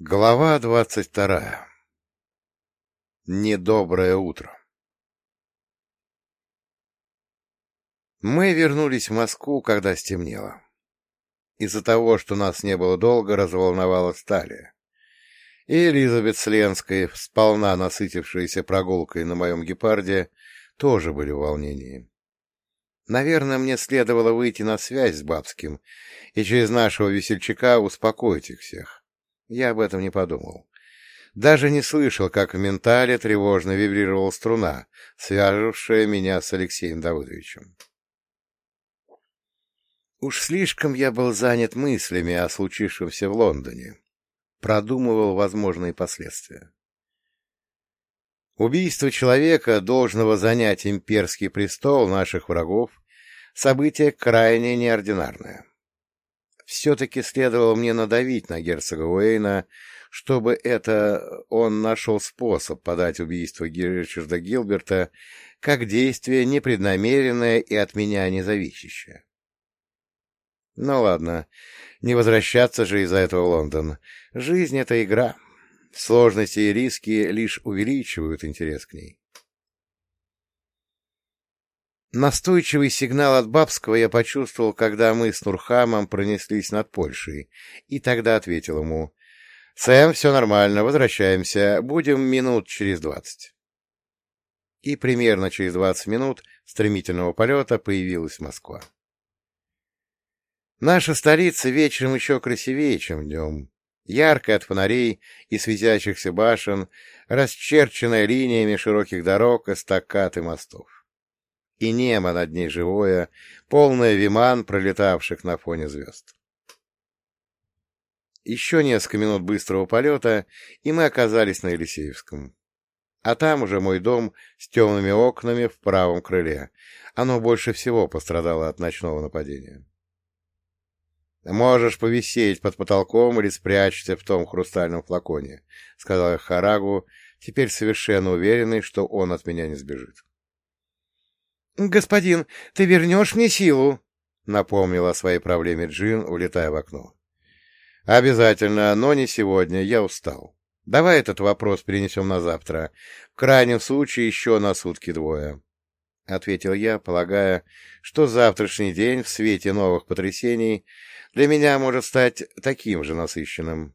Глава двадцать вторая. Недоброе утро. Мы вернулись в Москву, когда стемнело. Из-за того, что нас не было долго, разволновалась Талия. И Элизабет Сленская, сполна насытившаяся прогулкой на моем гепарде, тоже были в волнении. Наверное, мне следовало выйти на связь с Бабским и через нашего весельчака успокоить их всех. Я об этом не подумал. Даже не слышал, как в ментале тревожно вибрировала струна, связывавшая меня с Алексеем Давыдовичем. Уж слишком я был занят мыслями о случившемся в Лондоне. Продумывал возможные последствия. Убийство человека, должного занять имперский престол наших врагов, событие крайне неординарное. Все-таки следовало мне надавить на герцога Уэйна, чтобы это он нашел способ подать убийство Ричарда Гилберта как действие непреднамеренное и от меня независящее. Ну ладно, не возвращаться же из-за этого в Лондон. Жизнь — это игра. Сложности и риски лишь увеличивают интерес к ней. Настойчивый сигнал от Бабского я почувствовал, когда мы с Нурхамом пронеслись над Польшей, и тогда ответил ему, «Сэм, все нормально, возвращаемся, будем минут через двадцать». И примерно через двадцать минут стремительного полета появилась Москва. Наша столица вечером еще красивее, чем днем. Яркая от фонарей и светящихся башен, расчерченная линиями широких дорог, эстакад и мостов и небо над ней живое, полное виман, пролетавших на фоне звезд. Еще несколько минут быстрого полета, и мы оказались на Елисеевском. А там уже мой дом с темными окнами в правом крыле. Оно больше всего пострадало от ночного нападения. «Можешь повисеть под потолком или спрячься в том хрустальном флаконе», — сказал я Харагу, теперь совершенно уверенный, что он от меня не сбежит. — Господин, ты вернешь мне силу? — напомнила о своей проблеме Джин, улетая в окно. — Обязательно, но не сегодня, я устал. Давай этот вопрос перенесем на завтра. В крайнем случае еще на сутки двое. — ответил я, полагая, что завтрашний день в свете новых потрясений для меня может стать таким же насыщенным.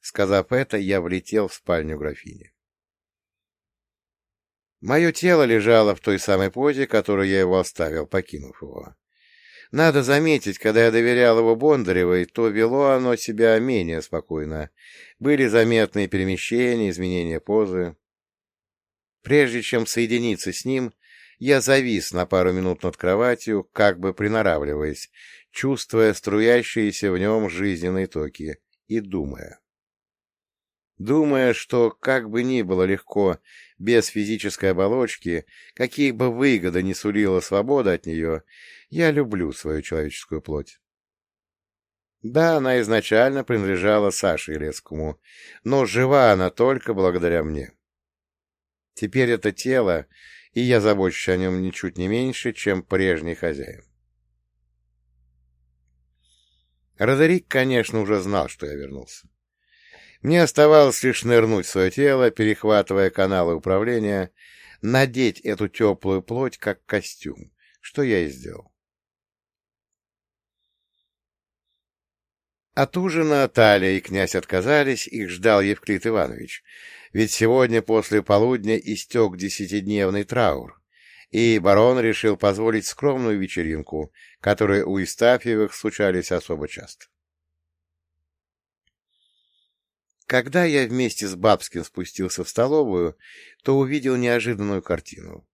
Сказав это, я влетел в спальню графини. Мое тело лежало в той самой позе, которую я его оставил, покинув его. Надо заметить, когда я доверял его Бондаревой, то вело оно себя менее спокойно. Были заметные перемещения, изменения позы. Прежде чем соединиться с ним, я завис на пару минут над кроватью, как бы приноравливаясь, чувствуя струящиеся в нем жизненные токи и думая. Думая, что, как бы ни было легко без физической оболочки, какие бы выгоды ни сулила свобода от нее, я люблю свою человеческую плоть. Да, она изначально принадлежала Саше Елецкому, но жива она только благодаря мне. Теперь это тело, и я забочусь о нем ничуть не меньше, чем прежний хозяин. Родерик, конечно, уже знал, что я вернулся. Мне оставалось лишь нырнуть в свое тело, перехватывая каналы управления, надеть эту теплую плоть как костюм, что я и сделал. От ужина Талия и князь отказались, их ждал Евклид Иванович, ведь сегодня после полудня истек десятидневный траур, и барон решил позволить скромную вечеринку, которая у Истафьевых случались особо часто. Когда я вместе с Бабским спустился в столовую, то увидел неожиданную картину.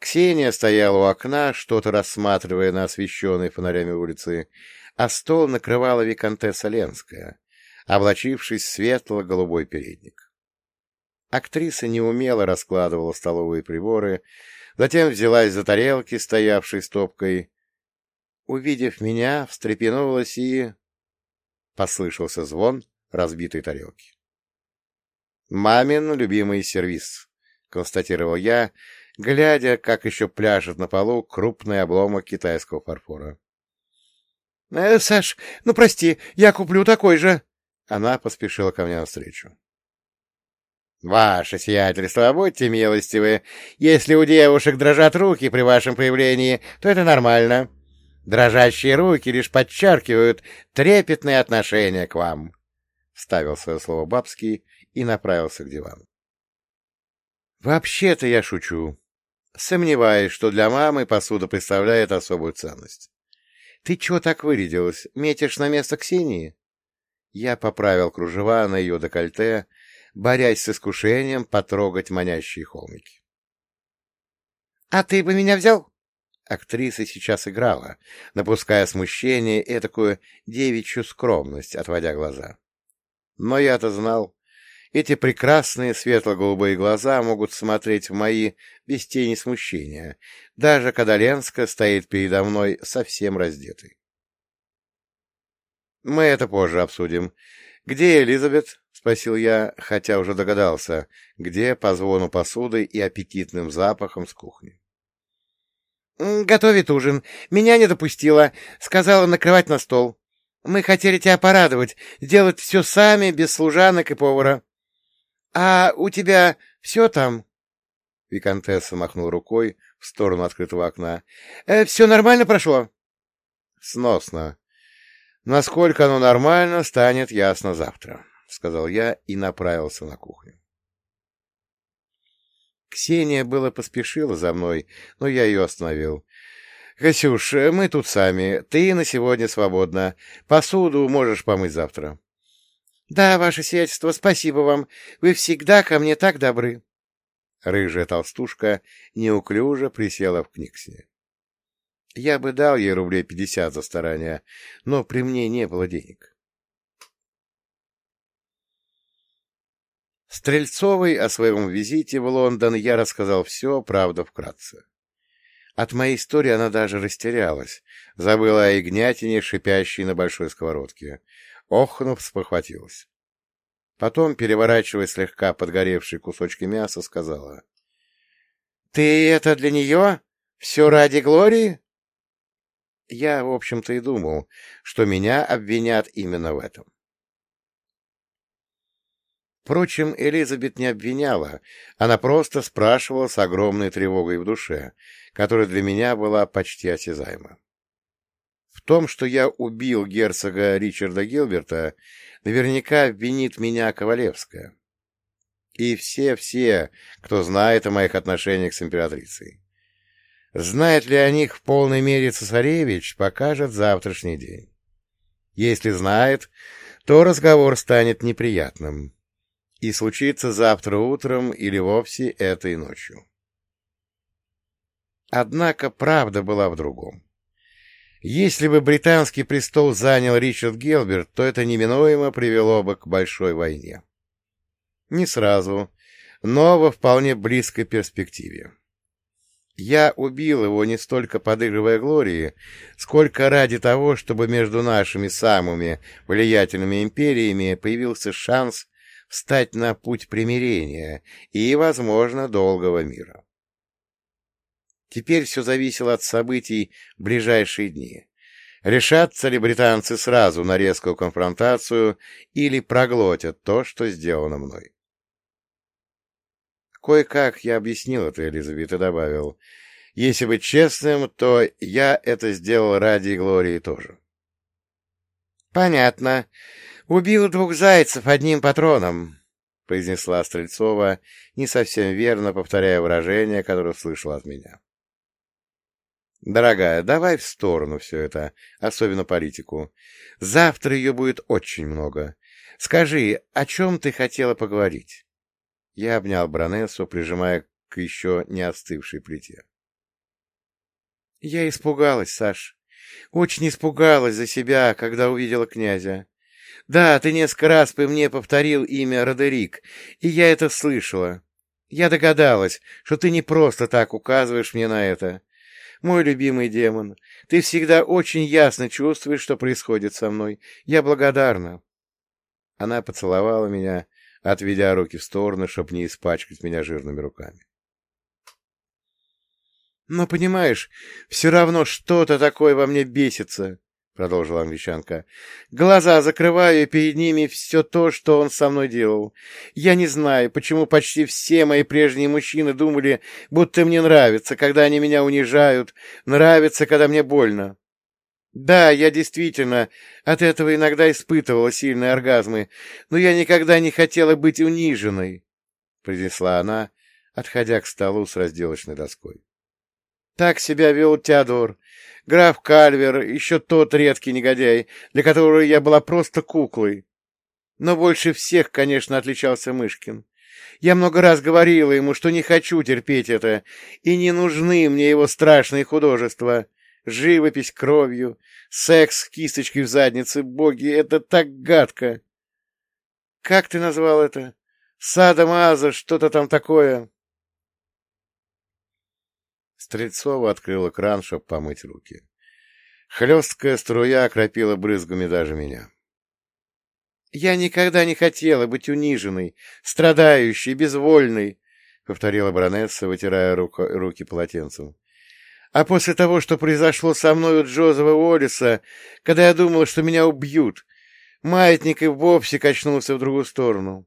Ксения стояла у окна, что-то рассматривая на освещенной фонарями улицы, а стол накрывала виконтесса Ленская, облачившись в светло-голубой передник. Актриса неумело раскладывала столовые приборы, затем взялась за тарелки, стоявшей стопкой. Увидев меня, встрепенулась и... Послышался звон, разбитой тарелки. «Мамин любимый сервиз», — констатировал я, глядя, как еще пляшет на полу крупный обломок китайского фарфора. «Э, — Саш, ну прости, я куплю такой же, — Она поспешила ко мне навстречу. — Ваше сиятельство, будьте милостивы. Если у девушек дрожат руки при вашем появлении, то это нормально. Дрожащие руки лишь подчеркивают трепетные отношения к вам. Вставил свое слово Бабский и направился к дивану. — Вообще-то я шучу. Сомневаюсь, что для мамы посуда представляет особую ценность. Ты чего так вырядилась? Метишь на место Ксении? Я поправил кружева на ее декольте, борясь с искушением потрогать манящие холмики. — А ты бы меня взял? Актриса сейчас играла, напуская смущение и такую девичью скромность, отводя глаза. Но я-то знал, эти прекрасные светло-голубые глаза могут смотреть в мои без тени смущения, даже когда Ленска стоит передо мной совсем раздетый. Мы это позже обсудим. Где Элизабет? — спросил я, хотя уже догадался, где по звону посуды и аппетитным запахом с кухни. — Готовит ужин. Меня не допустила. Сказала накрывать на стол. Мы хотели тебя порадовать, сделать все сами, без служанок и повара. — А у тебя все там? Викантесса махнул рукой в сторону открытого окна. «Э, — Все нормально прошло? — Сносно. Насколько оно нормально, станет ясно завтра, — сказал я и направился на кухню. Ксения было поспешила за мной, но я ее остановил. — Ксюш, мы тут сами. Ты на сегодня свободна. Посуду можешь помыть завтра. Да, ваше сиятельство, спасибо вам. Вы всегда ко мне так добры. Рыжая толстушка неуклюже присела в книгсе. Я бы дал ей рублей пятьдесят за старания, но при мне не было денег. Стрельцовой о своем визите в Лондон я рассказал все, правда, вкратце. От моей истории она даже растерялась, забыла о ягнятине, шипящей на большой сковородке. Охнув, спохватилась. Потом, переворачивая слегка подгоревшие кусочки мяса, сказала. — Ты это для нее? Все ради Глории? Я, в общем-то, и думал, что меня обвинят именно в этом. Впрочем, Элизабет не обвиняла, она просто спрашивала с огромной тревогой в душе, которая для меня была почти осязаема. В том, что я убил герцога Ричарда Гилберта, наверняка обвинит меня Ковалевская. И все-все, кто знает о моих отношениях с императрицей. Знает ли о них в полной мере цесаревич, покажет завтрашний день. Если знает, то разговор станет неприятным. И случится завтра утром или вовсе этой ночью. Однако правда была в другом. Если бы британский престол занял Ричард Гелберт, то это неминуемо привело бы к большой войне. Не сразу, но во вполне близкой перспективе. Я убил его не столько подыгрывая Глории, сколько ради того, чтобы между нашими самыми влиятельными империями появился шанс встать на путь примирения и, возможно, долгого мира. Теперь все зависело от событий в ближайшие дни. Решатся ли британцы сразу на резкую конфронтацию или проглотят то, что сделано мной? Кое-как я объяснил это Элизабет и добавил. Если быть честным, то я это сделал ради Глории тоже. — Понятно. Убил двух зайцев одним патроном, — произнесла Стрельцова, не совсем верно повторяя выражение, которое слышала от меня. Дорогая, давай в сторону все это, особенно политику. Завтра ее будет очень много. Скажи, о чем ты хотела поговорить? Я обнял Бронессу, прижимая к еще не остывшей плите. Я испугалась, Саш. Очень испугалась за себя, когда увидела князя. Да, ты несколько раз при мне повторил имя Родерик, и я это слышала. Я догадалась, что ты не просто так указываешь мне на это мой любимый демон. Ты всегда очень ясно чувствуешь, что происходит со мной. Я благодарна. Она поцеловала меня, отведя руки в сторону, чтобы не испачкать меня жирными руками. Но, понимаешь, все равно что-то такое во мне бесится, — продолжила англичанка. Глаза закрываю, и перед ними все то, что он со мной делал. Я не знаю, почему почти все мои прежние мужчины думали, будто мне нравится, когда они меня унижают, нравится, когда мне больно. Да, я действительно от этого иногда испытывала сильные оргазмы, но я никогда не хотела быть униженной, — произнесла она, отходя к столу с разделочной доской. Так себя вел Теодор, граф Кальвер, еще тот редкий негодяй, для которого я была просто куклой. Но больше всех, конечно, отличался Мышкин. Я много раз говорила ему, что не хочу терпеть это, и не нужны мне его страшные художества. Живопись кровью, секс с кисточкой в заднице, боги, это так гадко. Как ты назвал это? Садомаза, что-то там такое. Стрельцова открыла кран, чтобы помыть руки. Хлесткая струя окропила брызгами даже меня. — Я никогда не хотела быть униженной, страдающей, безвольной, — повторила баронесса, вытирая руку, руки полотенцем. — А после того, что произошло со мной у Джозефа Уоллиса, когда я думала, что меня убьют, маятник и вовсе качнулся в другую сторону.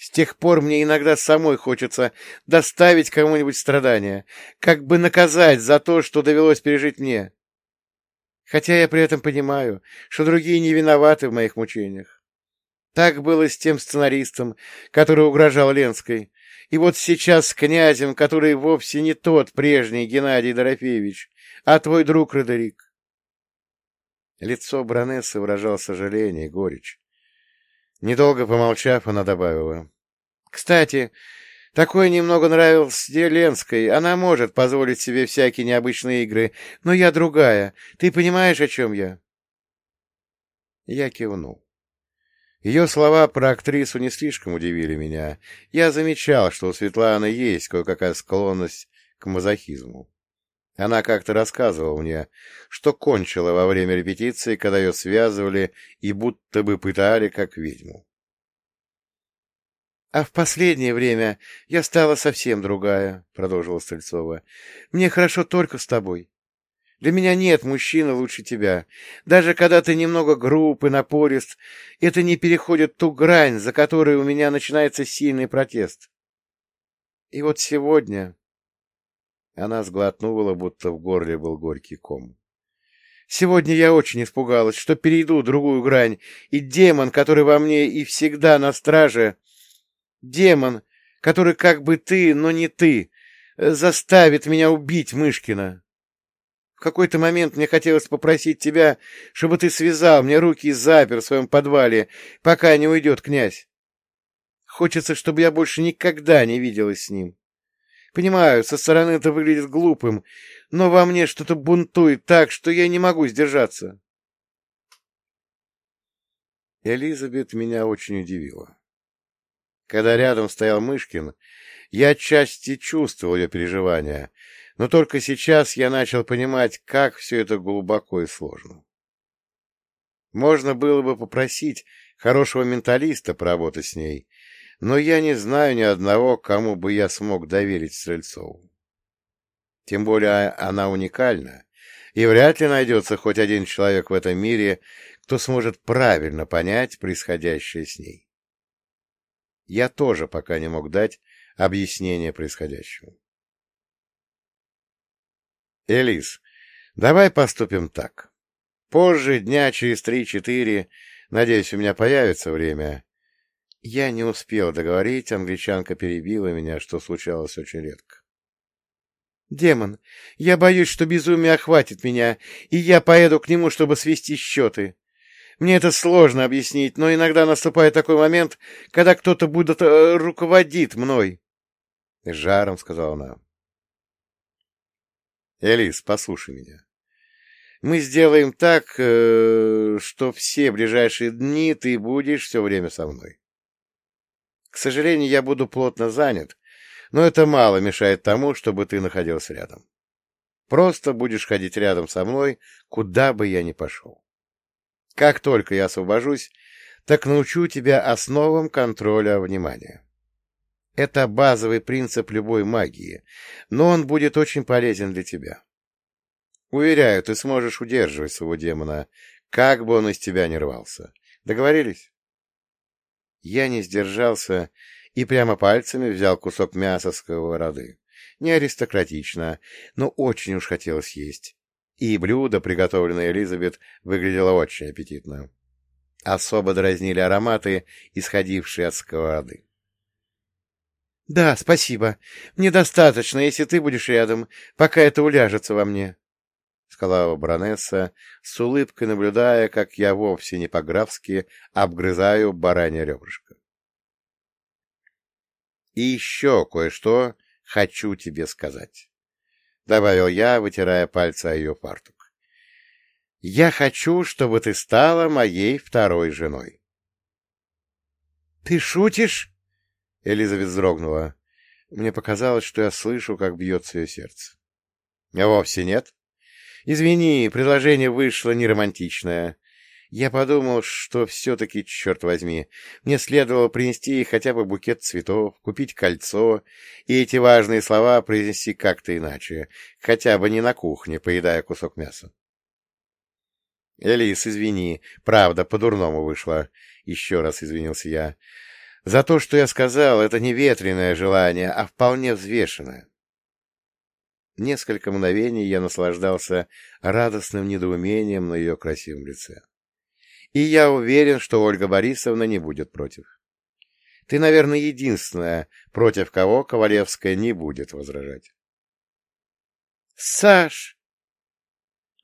С тех пор мне иногда самой хочется доставить кому-нибудь страдания, как бы наказать за то, что довелось пережить мне. Хотя я при этом понимаю, что другие не виноваты в моих мучениях. Так было с тем сценаристом, который угрожал Ленской, и вот сейчас с князем, который вовсе не тот прежний Геннадий Дорофеевич, а твой друг Родерик. Лицо Бронессы выражало сожаление и горечь. Недолго помолчав, она добавила. — Кстати, такое немного нравилось Ленской. Она может позволить себе всякие необычные игры, но я другая. Ты понимаешь, о чем я? Я кивнул. Ее слова про актрису не слишком удивили меня. Я замечал, что у Светланы есть кое-какая склонность к мазохизму. Она как-то рассказывала мне, что кончила во время репетиции, когда ее связывали и будто бы пытали, как ведьму. — А в последнее время я стала совсем другая, — продолжила Стрельцова. — Мне хорошо только с тобой. Для меня нет мужчины лучше тебя. Даже когда ты немного груб и напорист, это не переходит ту грань, за которой у меня начинается сильный протест. И вот сегодня она сглотнула, будто в горле был горький ком. Сегодня я очень испугалась, что перейду другую грань, и демон, который во мне и всегда на страже, демон, который как бы ты, но не ты, заставит меня убить Мышкина. В какой-то момент мне хотелось попросить тебя, чтобы ты связал мне руки и запер в своем подвале, пока не уйдет князь. Хочется, чтобы я больше никогда не виделась с ним. Понимаю, со стороны это выглядит глупым, но во мне что-то бунтует так, что я не могу сдержаться. Элизабет меня очень удивила. Когда рядом стоял Мышкин, я отчасти чувствовал ее переживания, но только сейчас я начал понимать, как все это глубоко и сложно. Можно было бы попросить хорошего менталиста поработать с ней, но я не знаю ни одного, кому бы я смог доверить Стрельцову. Тем более она уникальна, и вряд ли найдется хоть один человек в этом мире, кто сможет правильно понять происходящее с ней. Я тоже пока не мог дать объяснение происходящему. Элис, давай поступим так. Позже, дня через три-четыре, надеюсь, у меня появится время, я не успел договорить, англичанка перебила меня, что случалось очень редко. «Демон, я боюсь, что безумие охватит меня, и я поеду к нему, чтобы свести счеты. Мне это сложно объяснить, но иногда наступает такой момент, когда кто-то будет э, руководит мной». Жаром сказала она. «Элис, послушай меня. Мы сделаем так, э, что все ближайшие дни ты будешь все время со мной. К сожалению, я буду плотно занят, но это мало мешает тому, чтобы ты находился рядом. Просто будешь ходить рядом со мной, куда бы я ни пошел. Как только я освобожусь, так научу тебя основам контроля внимания. Это базовый принцип любой магии, но он будет очень полезен для тебя. Уверяю, ты сможешь удерживать своего демона, как бы он из тебя не рвался. Договорились? Я не сдержался и прямо пальцами взял кусок мяса сковороды. Не аристократично, но очень уж хотелось есть. И блюдо, приготовленное Элизабет, выглядело очень аппетитно. Особо дразнили ароматы, исходившие от сковороды. — Да, спасибо. Мне достаточно, если ты будешь рядом, пока это уляжется во мне, — сказала баронесса, с улыбкой наблюдая, как я вовсе не по-графски обгрызаю баранье ребрышко. — И еще кое-что хочу тебе сказать, — добавил я, вытирая пальцы о ее фартук. — Я хочу, чтобы ты стала моей второй женой. — Ты шутишь? — Элизабет вздрогнула. Мне показалось, что я слышу, как бьется ее сердце. — Вовсе нет. Извини, предложение вышло неромантичное. Я подумал, что все-таки, черт возьми, мне следовало принести хотя бы букет цветов, купить кольцо и эти важные слова произнести как-то иначе, хотя бы не на кухне, поедая кусок мяса. Элис, извини, правда, по-дурному вышло. Еще раз извинился я. За то, что я сказал, это не ветреное желание, а вполне взвешенное. Несколько мгновений я наслаждался радостным недоумением на ее красивом лице. И я уверен, что Ольга Борисовна не будет против. Ты, наверное, единственная, против кого Ковалевская не будет возражать. «Саш!»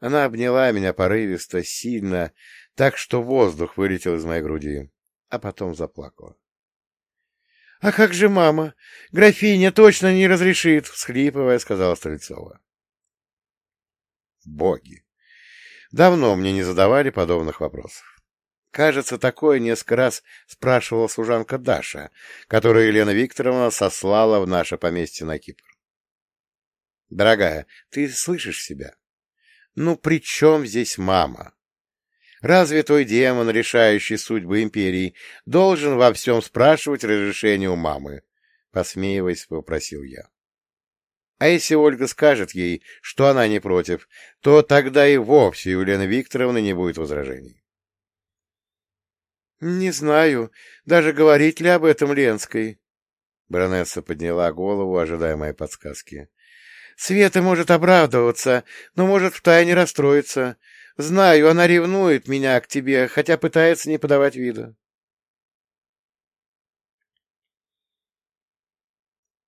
Она обняла меня порывисто, сильно, так что воздух вылетел из моей груди, а потом заплакала. — А как же мама? Графиня точно не разрешит, — всхлипывая, сказала Стрельцова. Боги! Давно мне не задавали подобных вопросов. Кажется, такое несколько раз спрашивала служанка Даша, которую Елена Викторовна сослала в наше поместье на Кипр. Дорогая, ты слышишь себя? Ну, при чем здесь мама? Разве твой демон, решающий судьбы империи, должен во всем спрашивать разрешение у мамы? Посмеиваясь, попросил я. А если Ольга скажет ей, что она не против, то тогда и вовсе у Елены Викторовны не будет возражений. — Не знаю, даже говорить ли об этом Ленской. Баронесса подняла голову, ожидая моей подсказки. — Света может оправдываться, но может втайне расстроиться. Знаю, она ревнует меня к тебе, хотя пытается не подавать вида.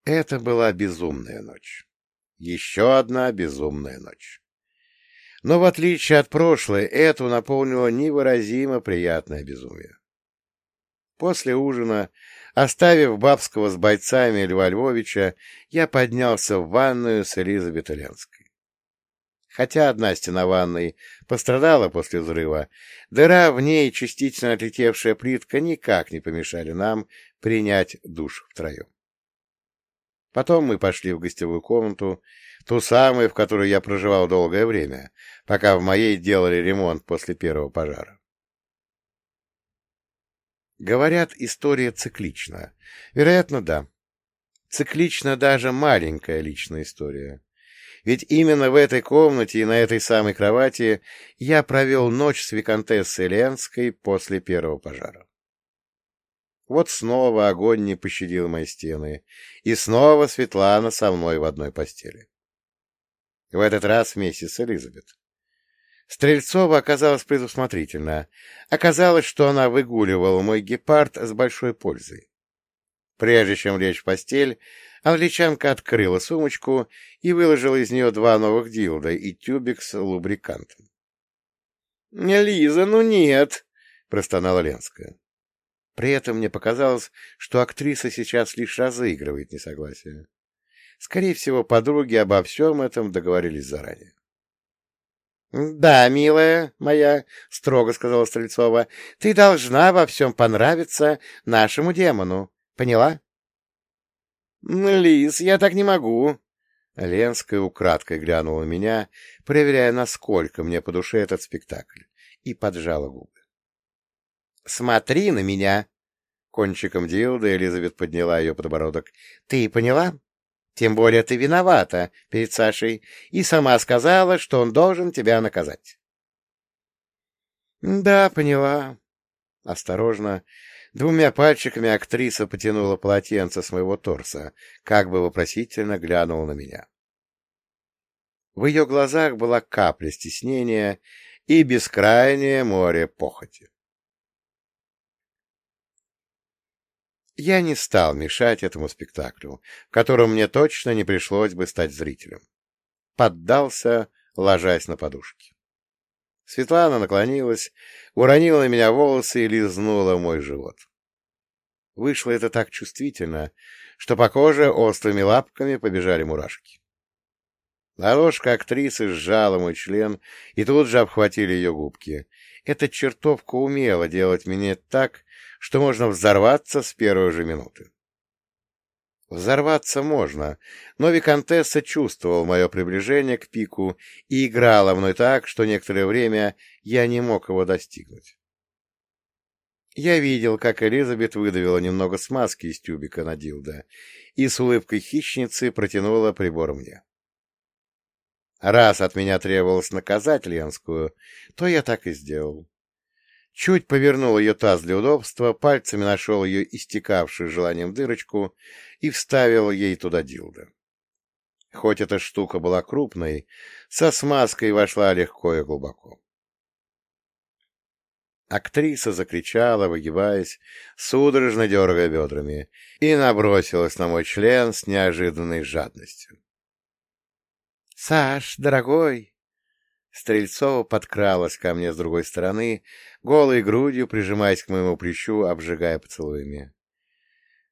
Это была безумная ночь. Еще одна безумная ночь. Но в отличие от прошлой, эту наполнило невыразимо приятное безумие. После ужина, оставив Бабского с бойцами Льва Львовича, я поднялся в ванную с Элизабет Ленской. Хотя одна стена ванной пострадала после взрыва, дыра в ней частично отлетевшая плитка никак не помешали нам принять душ втроем. Потом мы пошли в гостевую комнату, ту самую, в которой я проживал долгое время, пока в моей делали ремонт после первого пожара. Говорят, история циклична. Вероятно, да. Циклична даже маленькая личная история. Ведь именно в этой комнате и на этой самой кровати я провел ночь с виконтессой Ленской после первого пожара. Вот снова огонь не пощадил мои стены, и снова Светлана со мной в одной постели. В этот раз вместе с Элизабет. Стрельцова оказалась предусмотрительна. Оказалось, что она выгуливала мой гепард с большой пользой. Прежде чем лечь в постель, англичанка открыла сумочку и выложила из нее два новых дилда и тюбик с лубрикантом. — Лиза, ну нет! — простонала Ленская. При этом мне показалось, что актриса сейчас лишь разыгрывает несогласие. Скорее всего, подруги обо всем этом договорились заранее. — Да, милая моя, — строго сказала Стрельцова, — ты должна во всем понравиться нашему демону. Поняла? — Лис, я так не могу. Ленская украдкой глянула меня, проверяя, насколько мне по душе этот спектакль, и поджала губы. — Смотри на меня! Кончиком дилда Элизабет подняла ее подбородок. — Ты поняла? Тем более ты виновата перед Сашей и сама сказала, что он должен тебя наказать. — Да, поняла. Осторожно, двумя пальчиками актриса потянула полотенце с моего торса, как бы вопросительно глянула на меня. В ее глазах была капля стеснения и бескрайнее море похоти. Я не стал мешать этому спектаклю, в котором мне точно не пришлось бы стать зрителем. Поддался, ложась на подушки. Светлана наклонилась, уронила на меня волосы и лизнула мой живот. Вышло это так чувствительно, что по коже острыми лапками побежали мурашки. Ладошка актрисы сжала мой член, и тут же обхватили ее губки. Эта чертовка умела делать меня так, что можно взорваться с первой же минуты. Взорваться можно, но Викантесса чувствовал мое приближение к пику и играла мной так, что некоторое время я не мог его достигнуть. Я видел, как Элизабет выдавила немного смазки из тюбика на дилдо и с улыбкой хищницы протянула прибор мне. Раз от меня требовалось наказать Ленскую, то я так и сделал. Чуть повернул ее таз для удобства, пальцами нашел ее истекавшую желанием дырочку и вставил ей туда дилдо. Хоть эта штука была крупной, со смазкой вошла легко и глубоко. Актриса закричала, выгибаясь, судорожно дергая бедрами, и набросилась на мой член с неожиданной жадностью. «Саш, дорогой!» Стрельцова подкралась ко мне с другой стороны, голой грудью прижимаясь к моему плечу, обжигая поцелуями.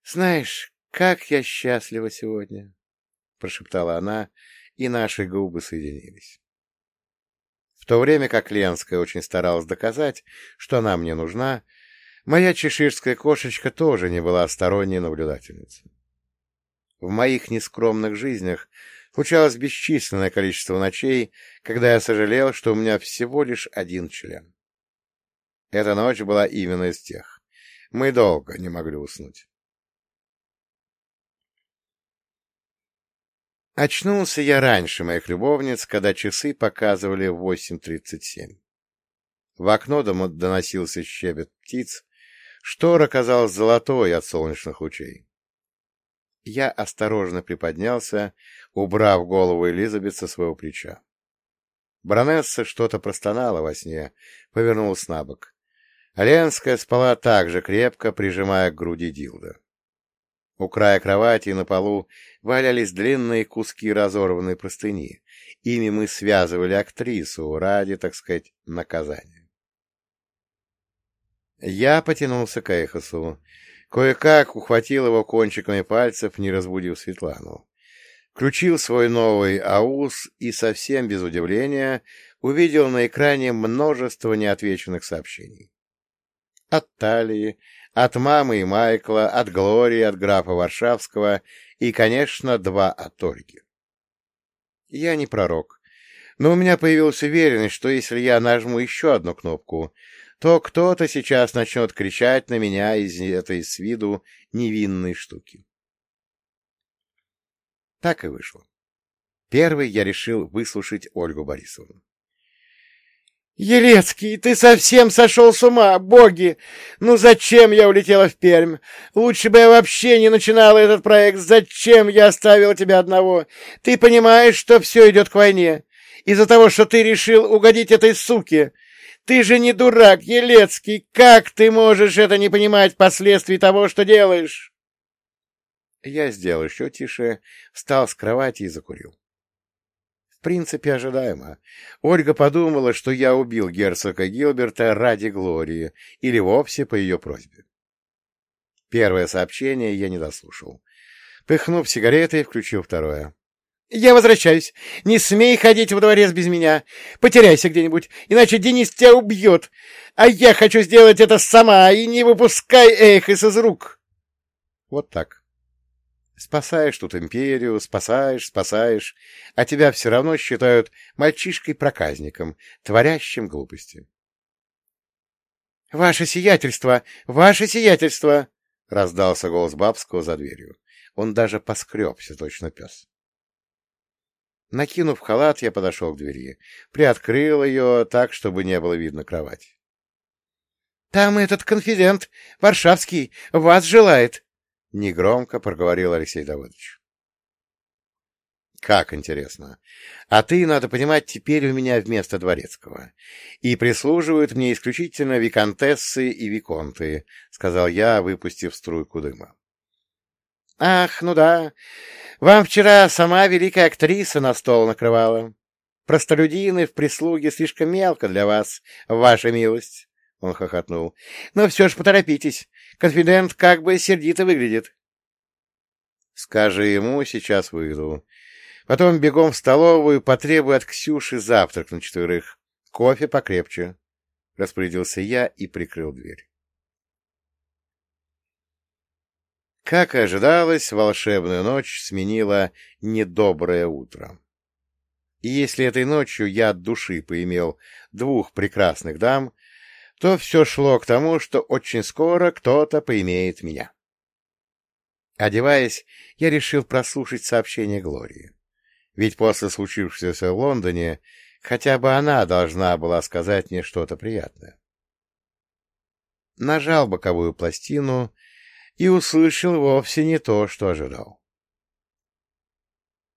«Знаешь, как я счастлива сегодня!» — прошептала она, и наши губы соединились. То время как Ленская очень старалась доказать, что она мне нужна, моя чеширская кошечка тоже не была сторонней наблюдательницей. В моих нескромных жизнях Случалось бесчисленное количество ночей, когда я сожалел, что у меня всего лишь один член. Эта ночь была именно из тех. Мы долго не могли уснуть. Очнулся я раньше моих любовниц, когда часы показывали 8.37. В окно доносился щебет птиц, штора казалась золотой от солнечных лучей. Я осторожно приподнялся, убрав голову Элизабет со своего плеча. Баронесса что-то простонала во сне, повернулась на бок. Ленская спала так же крепко, прижимая к груди Дилда. У края кровати на полу валялись длинные куски разорванной простыни. Ими мы связывали актрису ради, так сказать, наказания. Я потянулся к Эхосу. Кое-как ухватил его кончиками пальцев, не разбудив Светлану. Включил свой новый АУС и совсем без удивления увидел на экране множество неотвеченных сообщений. От Талии, от мамы и Майкла, от Глории, от графа Варшавского и, конечно, два от Ольги. Я не пророк, но у меня появилась уверенность, что если я нажму еще одну кнопку, то кто-то сейчас начнет кричать на меня из этой с виду невинной штуки. Так и вышло. Первый я решил выслушать Ольгу Борисовну. «Елецкий, ты совсем сошел с ума, боги! Ну зачем я улетела в Пермь? Лучше бы я вообще не начинала этот проект. Зачем я оставила тебя одного? Ты понимаешь, что все идет к войне? Из-за того, что ты решил угодить этой суке. Ты же не дурак, Елецкий! Как ты можешь это не понимать последствий того, что делаешь?» Я сделал еще тише, встал с кровати и закурил. Принципе, ожидаемо. Ольга подумала, что я убил герцога Гилберта ради Глории или вовсе по ее просьбе. Первое сообщение я не дослушал. Пыхнув сигаретой, включил второе. «Я возвращаюсь. Не смей ходить во дворец без меня. Потеряйся где-нибудь, иначе Денис тебя убьет. А я хочу сделать это сама, и не выпускай Эйхес из рук». Вот так. Спасаешь тут империю, спасаешь, спасаешь, а тебя все равно считают мальчишкой-проказником, творящим глупости. — Ваше сиятельство! Ваше сиятельство! — раздался голос Бабского за дверью. Он даже поскребся, точно пес. Накинув халат, я подошел к двери. Приоткрыл ее так, чтобы не было видно кровать. — Там этот конфидент, Варшавский, вас желает! — негромко проговорил Алексей Давыдович. — Как интересно. А ты, надо понимать, теперь у меня вместо дворецкого. И прислуживают мне исключительно виконтессы и виконты, — сказал я, выпустив струйку дыма. — Ах, ну да. Вам вчера сама великая актриса на стол накрывала. Простолюдины в прислуге слишком мелко для вас, ваша милость. Он хохотнул. Но все ж поторопитесь. Конфидент как бы сердито выглядит. Скажи ему, сейчас выйду. Потом бегом в столовую, потребуй от Ксюши завтрак на четверых. Кофе покрепче. Распорядился я и прикрыл дверь. Как и ожидалось, волшебную ночь сменила недоброе утро. И если этой ночью я от души поимел двух прекрасных дам, то все шло к тому, что очень скоро кто-то поимеет меня. Одеваясь, я решил прослушать сообщение Глории. Ведь после случившегося в Лондоне хотя бы она должна была сказать мне что-то приятное. Нажал боковую пластину и услышал вовсе не то, что ожидал.